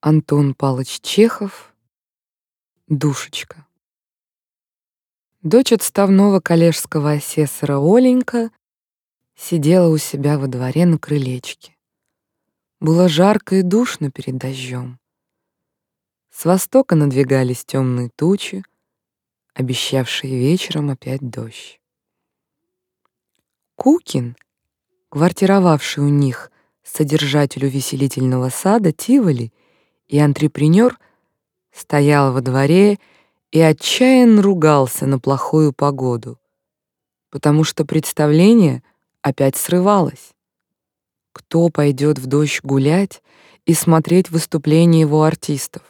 Антон Палыч Чехов «Душечка». Дочь отставного коллежского асессора Оленька сидела у себя во дворе на крылечке. Было жарко и душно перед дождем. С востока надвигались темные тучи, обещавшие вечером опять дождь. Кукин, квартировавший у них содержателю веселительного сада Тиволи, и антрепренер стоял во дворе и отчаянно ругался на плохую погоду, потому что представление опять срывалось. Кто пойдет в дождь гулять и смотреть выступления его артистов?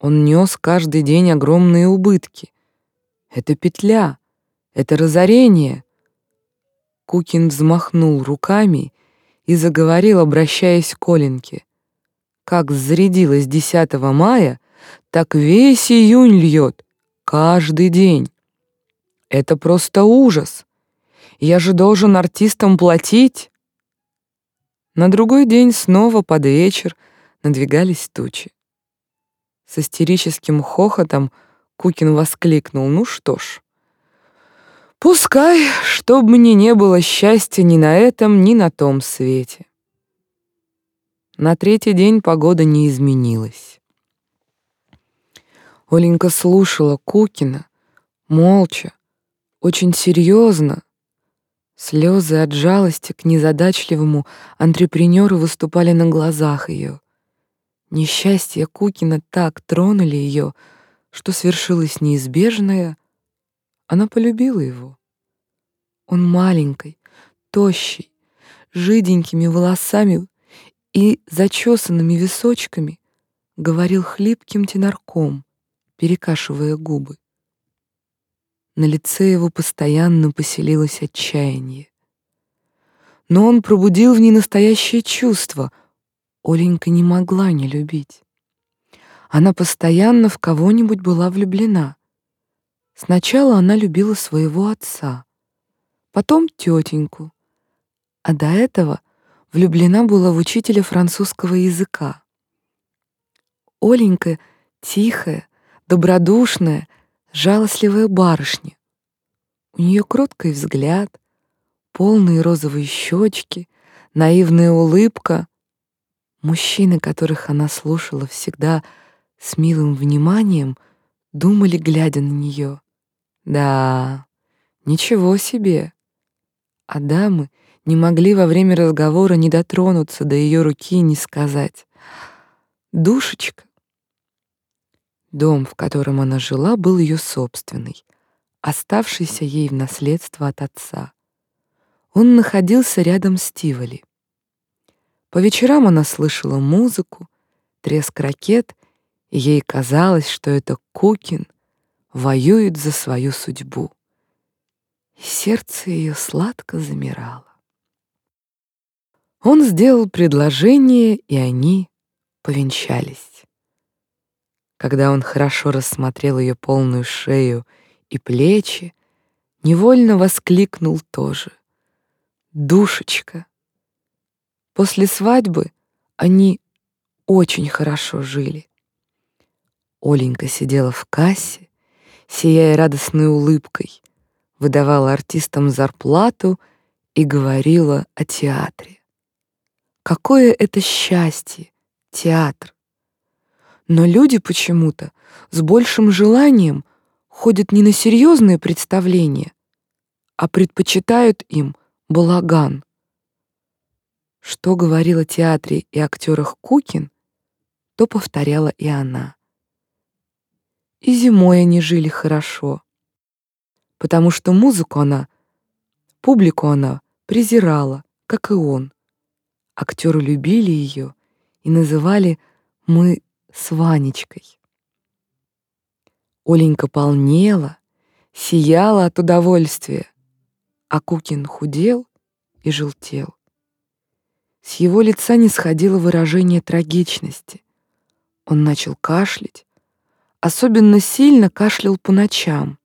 Он нес каждый день огромные убытки. Это петля, это разорение. Кукин взмахнул руками и заговорил, обращаясь к Оленьке. Как зарядилось 10 мая, так весь июнь льет, каждый день. Это просто ужас. Я же должен артистам платить. На другой день снова под вечер надвигались тучи. С истерическим хохотом Кукин воскликнул: "Ну что ж, пускай, чтоб мне не было счастья ни на этом, ни на том свете". На третий день погода не изменилась. Оленька слушала Кукина, молча, очень серьезно. Слезы от жалости к незадачливому антрепренеру выступали на глазах ее. Несчастья Кукина так тронули ее, что свершилось неизбежное. Она полюбила его. Он маленький, тощий, жиденькими волосами и зачесанными височками говорил хлипким тенорком, перекашивая губы. На лице его постоянно поселилось отчаяние. Но он пробудил в ней настоящее чувство. Оленька не могла не любить. Она постоянно в кого-нибудь была влюблена. Сначала она любила своего отца, потом тетеньку, а до этого влюблена была в учителя французского языка. Оленька тихая, добродушная, жалостливая барышня. У нее кроткий взгляд, полные розовые щечки, наивная улыбка. Мужчины, которых она слушала всегда с милым вниманием, думали, глядя на нее. Да, ничего себе. А дамы — не могли во время разговора не дотронуться до ее руки и не сказать «Душечка». Дом, в котором она жила, был ее собственный, оставшийся ей в наследство от отца. Он находился рядом с Тиволи. По вечерам она слышала музыку, треск ракет, и ей казалось, что это Кукин воюет за свою судьбу. И сердце ее сладко замирало. Он сделал предложение, и они повенчались. Когда он хорошо рассмотрел ее полную шею и плечи, невольно воскликнул тоже. «Душечка!» После свадьбы они очень хорошо жили. Оленька сидела в кассе, сияя радостной улыбкой, выдавала артистам зарплату и говорила о театре. Какое это счастье, театр. Но люди почему-то с большим желанием ходят не на серьезные представления, а предпочитают им балаган. Что говорила театре и актерах Кукин, то повторяла и она. И зимой они жили хорошо, потому что музыку она, публику она презирала, как и он. Актеры любили ее и называли «мы с Ванечкой». Оленька полнела, сияла от удовольствия, а Кукин худел и желтел. С его лица не сходило выражение трагичности. Он начал кашлять, особенно сильно кашлял по ночам.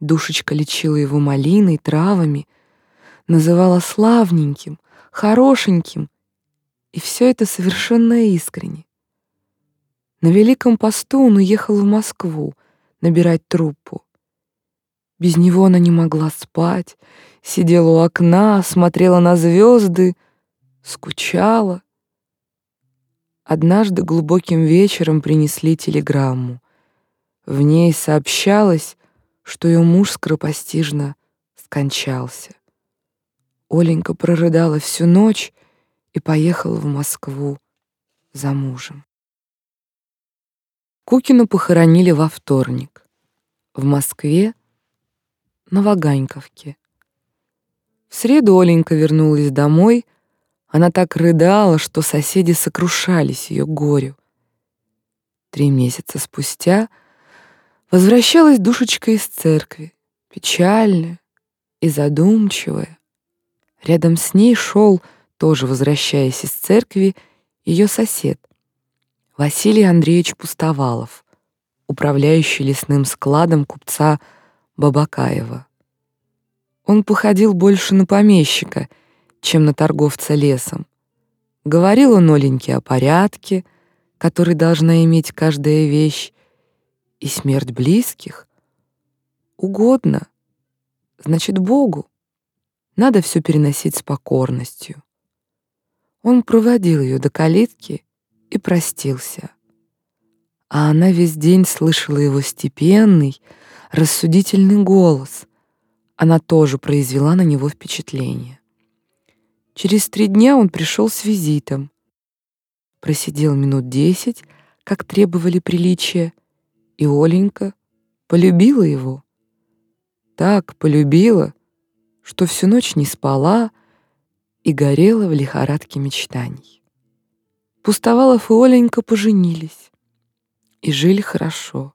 Душечка лечила его малиной, травами, называла славненьким, хорошеньким И все это совершенно искренне. На Великом посту он уехал в Москву набирать труппу. Без него она не могла спать, сидела у окна, смотрела на звезды, скучала. Однажды глубоким вечером принесли телеграмму. В ней сообщалось, что ее муж скоропостижно скончался. Оленька прорыдала всю ночь и поехала в Москву за мужем. Кукину похоронили во вторник. В Москве, на Ваганьковке. В среду Оленька вернулась домой. Она так рыдала, что соседи сокрушались ее горю. Три месяца спустя возвращалась душечка из церкви, печальная и задумчивая. Рядом с ней шел, тоже возвращаясь из церкви, ее сосед, Василий Андреевич Пустовалов, управляющий лесным складом купца Бабакаева. Он походил больше на помещика, чем на торговца лесом. Говорил он Оленьке о порядке, который должна иметь каждая вещь, и смерть близких. Угодно, значит, Богу. Надо все переносить с покорностью. Он проводил ее до калитки и простился. А она весь день слышала его степенный, рассудительный голос. Она тоже произвела на него впечатление. Через три дня он пришел с визитом. Просидел минут десять, как требовали приличия, и Оленька полюбила его. Так полюбила, что всю ночь не спала и горела в лихорадке мечтаний. Пустовалов и Оленька поженились и жили хорошо.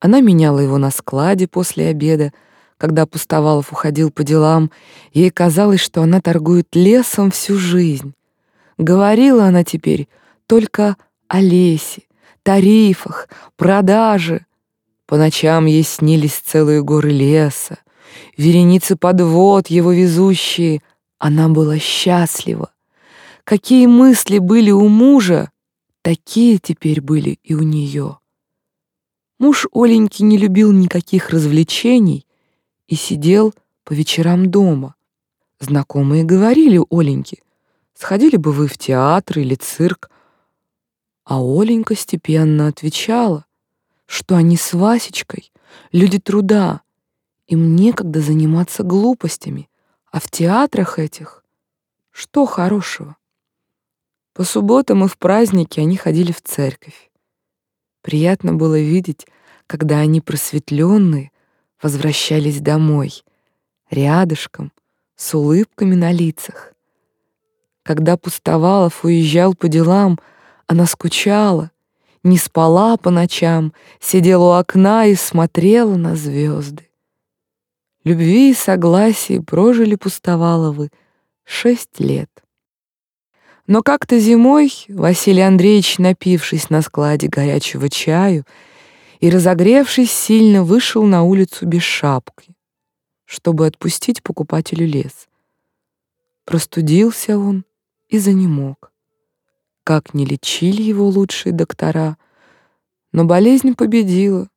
Она меняла его на складе после обеда, когда Пустовалов уходил по делам, ей казалось, что она торгует лесом всю жизнь. Говорила она теперь только о лесе, тарифах, продаже. По ночам ей снились целые горы леса, вереницы подвод его везущие. Она была счастлива. Какие мысли были у мужа, такие теперь были и у нее. Муж Оленьки не любил никаких развлечений и сидел по вечерам дома. Знакомые говорили Оленьке, сходили бы вы в театр или цирк, а Оленька степенно отвечала, что они с Васечкой люди труда, им некогда заниматься глупостями, а в театрах этих что хорошего? По субботам и в праздники они ходили в церковь. Приятно было видеть, когда они просветленные возвращались домой, рядышком, с улыбками на лицах. Когда Пустовалов уезжал по делам, она скучала, не спала по ночам, сидела у окна и смотрела на звезды. Любви и согласии прожили Пустоваловы шесть лет. Но как-то зимой Василий Андреевич, напившись на складе горячего чаю и разогревшись сильно, вышел на улицу без шапки, чтобы отпустить покупателю лес. Простудился он и занемог. Как не лечили его лучшие доктора, но болезнь победила,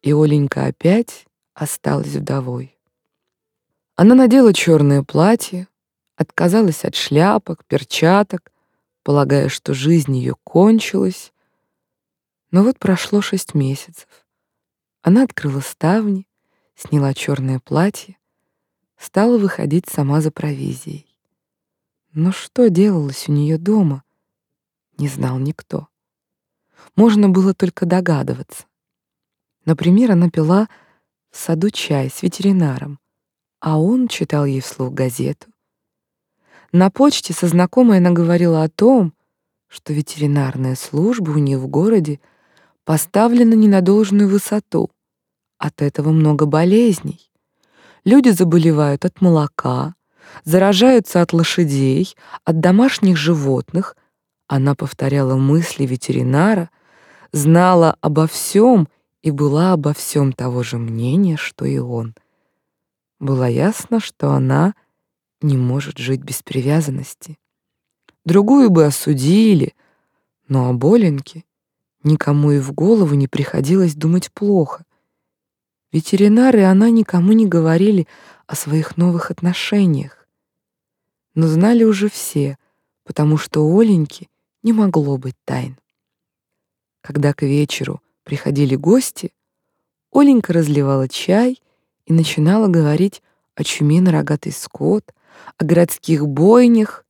и Оленька опять осталась вдовой. Она надела черное платье, отказалась от шляпок, перчаток, полагая, что жизнь ее кончилась. Но вот прошло шесть месяцев. Она открыла ставни, сняла черное платье, стала выходить сама за провизией. Но что делалось у нее дома, не знал никто. Можно было только догадываться. Например, она пила в саду чай с ветеринаром, а он читал ей вслух газету. На почте со знакомой она говорила о том, что ветеринарная служба у нее в городе поставлена не на должную высоту. От этого много болезней. Люди заболевают от молока, заражаются от лошадей, от домашних животных. Она повторяла мысли ветеринара, знала обо всем и была обо всем того же мнения, что и он. Было ясно, что она не может жить без привязанности. другую бы осудили, но о Боленьке никому и в голову не приходилось думать плохо. Ветеринары она никому не говорили о своих новых отношениях. Но знали уже все, потому что у не могло быть тайн. Когда к вечеру приходили гости, Оленька разливала чай и начинала говорить о чуме на рогатый скот, о городских бойнях.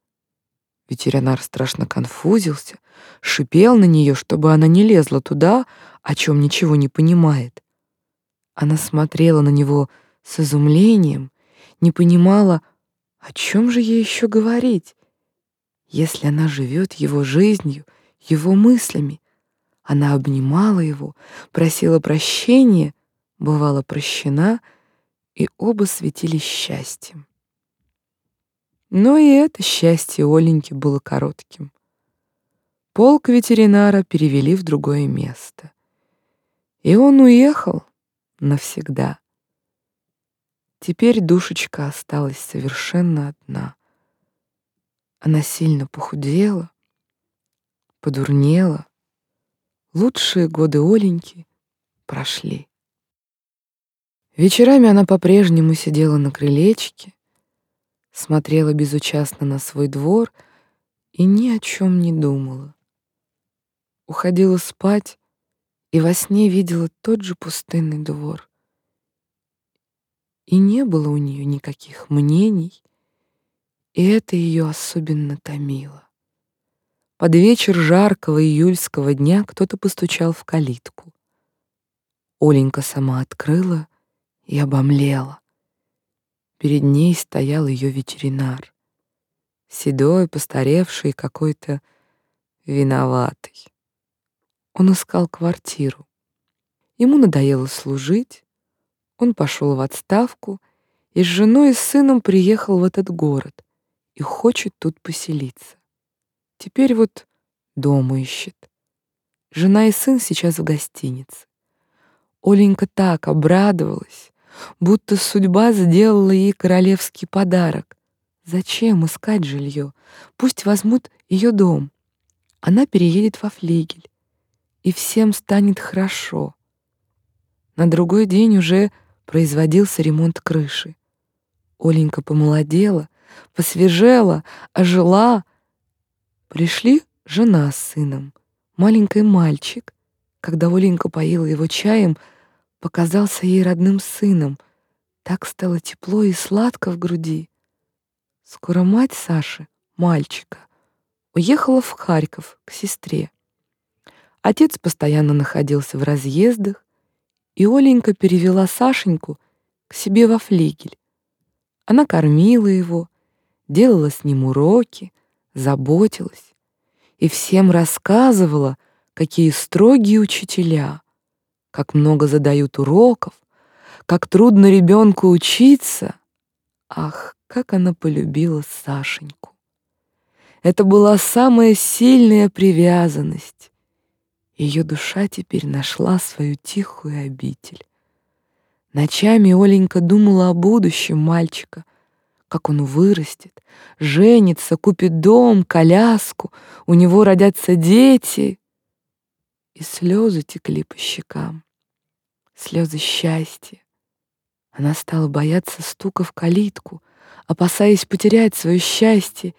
Ветеринар страшно конфузился, шипел на нее, чтобы она не лезла туда, о чем ничего не понимает. Она смотрела на него с изумлением, не понимала, о чем же ей еще говорить, если она живет его жизнью, его мыслями. Она обнимала его, просила прощения, бывала прощена, и оба светились счастьем. Но и это счастье Оленьки было коротким. Полк ветеринара перевели в другое место. И он уехал навсегда. Теперь душечка осталась совершенно одна. Она сильно похудела, подурнела. Лучшие годы Оленьки прошли. Вечерами она по-прежнему сидела на крылечке, смотрела безучастно на свой двор и ни о чем не думала уходила спать и во сне видела тот же пустынный двор. И не было у нее никаких мнений, и это ее особенно томило. Под вечер жаркого июльского дня кто-то постучал в калитку. Оленька сама открыла и обомлела. Перед ней стоял ее ветеринар, седой, постаревший, какой-то виноватый. Он искал квартиру. Ему надоело служить. Он пошел в отставку и с женой и сыном приехал в этот город и хочет тут поселиться. Теперь вот дом ищет. Жена и сын сейчас в гостинице. Оленька так обрадовалась, будто судьба сделала ей королевский подарок. Зачем искать жилье? Пусть возьмут ее дом. Она переедет во флигель и всем станет хорошо. На другой день уже производился ремонт крыши. Оленька помолодела, посвежела, ожила. Пришли жена с сыном, маленький мальчик. Когда Оленька поила его чаем, показался ей родным сыном. Так стало тепло и сладко в груди. Скоро мать Саши, мальчика, уехала в Харьков к сестре. Отец постоянно находился в разъездах, и Оленька перевела Сашеньку к себе во флигель. Она кормила его, делала с ним уроки, заботилась и всем рассказывала, какие строгие учителя, как много задают уроков, как трудно ребенку учиться. Ах, как она полюбила Сашеньку! Это была самая сильная привязанность, ее душа теперь нашла свою тихую обитель. Ночами Оленька думала о будущем мальчика, как он вырастет, женится, купит дом, коляску, у него родятся дети. И слезы текли по щекам, слезы счастья. Она стала бояться стука в калитку, опасаясь потерять свое счастье,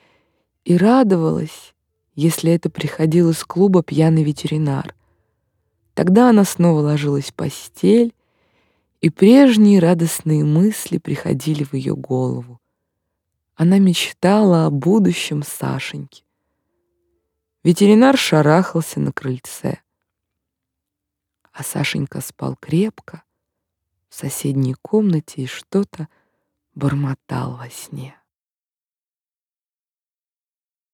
и радовалась, если это приходил из клуба пьяный ветеринар. Тогда она снова ложилась в постель, и прежние радостные мысли приходили в ее голову. Она мечтала о будущем Сашеньке. Ветеринар шарахался на крыльце, а Сашенька спал крепко в соседней комнате и что-то бормотал во сне.